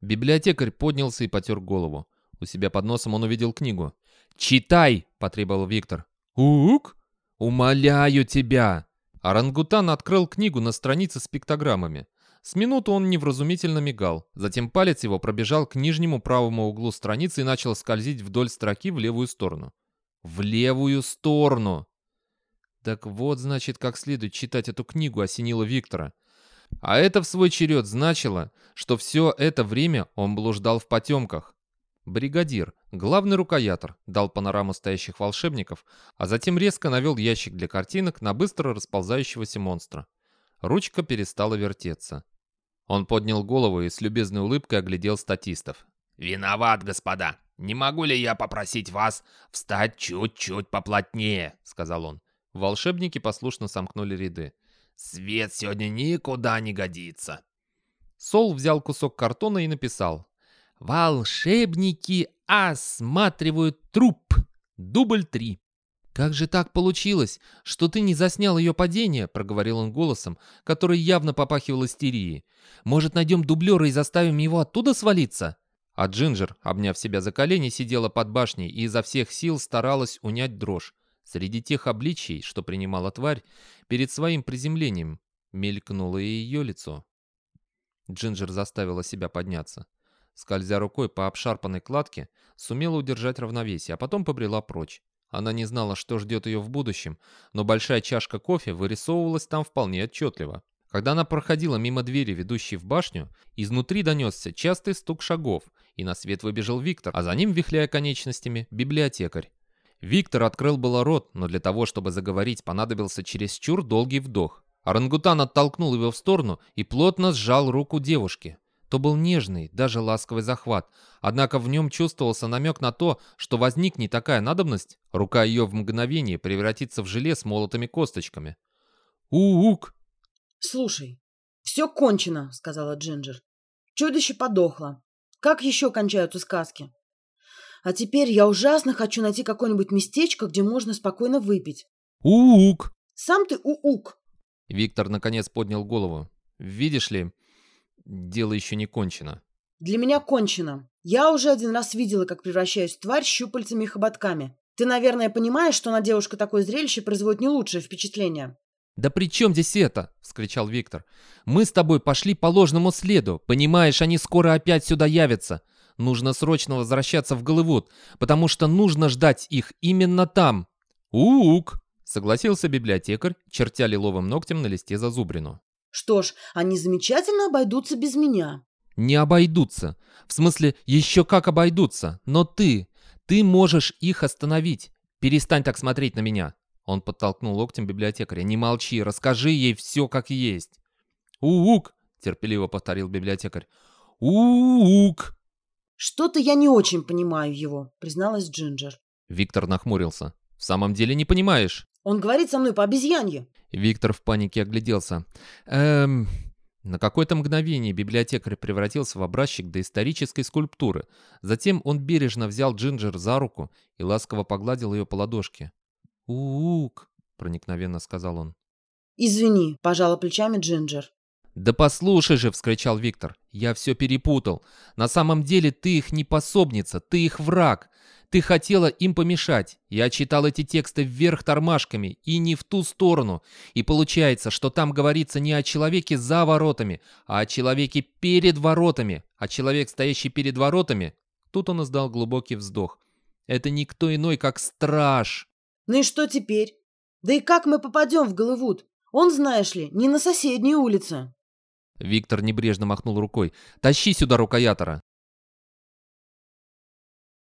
Библиотекарь поднялся и потер голову. У себя под носом он увидел книгу. «Читай!» — потребовал Виктор. «Ук? Умоляю тебя!» Орангутан открыл книгу на странице с пиктограммами. С минуту он невразумительно мигал. Затем палец его пробежал к нижнему правому углу страницы и начал скользить вдоль строки в левую сторону. В левую сторону! Так вот, значит, как следует читать эту книгу, осенила Виктора. А это в свой черед значило, что все это время он блуждал в потемках. Бригадир, главный рукоятор, дал панораму стоящих волшебников, а затем резко навел ящик для картинок на быстро расползающегося монстра. Ручка перестала вертеться. Он поднял голову и с любезной улыбкой оглядел статистов. «Виноват, господа. Не могу ли я попросить вас встать чуть-чуть поплотнее?» — сказал он. Волшебники послушно сомкнули ряды. «Свет сегодня никуда не годится». Сол взял кусок картона и написал. «Волшебники осматривают труп. Дубль три». «Как же так получилось, что ты не заснял ее падение?» — проговорил он голосом, который явно попахивал истерией. «Может, найдем дублера и заставим его оттуда свалиться?» А Джинджер, обняв себя за колени, сидела под башней и изо всех сил старалась унять дрожь. Среди тех обличий, что принимала тварь, перед своим приземлением мелькнуло и ее лицо. Джинджер заставила себя подняться. Скользя рукой по обшарпанной кладке, сумела удержать равновесие, а потом побрела прочь. Она не знала, что ждет ее в будущем, но большая чашка кофе вырисовывалась там вполне отчетливо. Когда она проходила мимо двери, ведущей в башню, изнутри донесся частый стук шагов, и на свет выбежал Виктор, а за ним, вихляя конечностями, библиотекарь. Виктор открыл было рот, но для того, чтобы заговорить, понадобился чересчур долгий вдох. Орангутан оттолкнул его в сторону и плотно сжал руку девушки. То был нежный, даже ласковый захват, однако в нем чувствовался намек на то, что возникнет такая надобность, рука ее в мгновение превратится в желе с молотыми косточками. «У-ук!» «Слушай, все кончено», — сказала Джинджер. «Чудище подохло. Как еще кончаются сказки?» А теперь я ужасно хочу найти какое-нибудь местечко, где можно спокойно выпить. Ук. Сам ты ук. Виктор наконец поднял голову. Видишь ли, дело еще не кончено. Для меня кончено. Я уже один раз видела, как превращаюсь в тварь щупальцами и хоботками. Ты, наверное, понимаешь, что на девушку такое зрелище производит не лучшее впечатление. «Да при чем здесь это?» — вскричал Виктор. «Мы с тобой пошли по ложному следу. Понимаешь, они скоро опять сюда явятся. Нужно срочно возвращаться в Голливуд, потому что нужно ждать их именно там. Ук, согласился библиотекарь, чертя лиловым ногтем на листе зазубрину. Что ж, они замечательно обойдутся без меня. Не обойдутся. В смысле, еще как обойдутся. Но ты, ты можешь их остановить. Перестань так смотреть на меня. Он подтолкнул локтем библиотекаря. «Не молчи, расскажи ей все как есть». «Ук!» — терпеливо повторил библиотекарь. «Ук!» «Что-то я не очень понимаю его», — призналась Джинджер. Виктор нахмурился. «В самом деле не понимаешь?» «Он говорит со мной по обезьянье». Виктор в панике огляделся. «Эм...» На какое-то мгновение библиотекарь превратился в образчик доисторической скульптуры. Затем он бережно взял Джинджер за руку и ласково погладил ее по ладошке. «Ук!» — проникновенно сказал он. «Извини», — пожала плечами Джинджер. «Да послушай же!» — вскричал Виктор. «Я все перепутал. На самом деле ты их не пособница, ты их враг. Ты хотела им помешать. Я читал эти тексты вверх тормашками и не в ту сторону. И получается, что там говорится не о человеке за воротами, а о человеке перед воротами. А человек, стоящий перед воротами...» Тут он издал глубокий вздох. «Это никто иной, как страж!» «Ну и что теперь? Да и как мы попадем в Голливуд? Он, знаешь ли, не на соседней улице». Виктор небрежно махнул рукой. «Тащи сюда рукоятора!»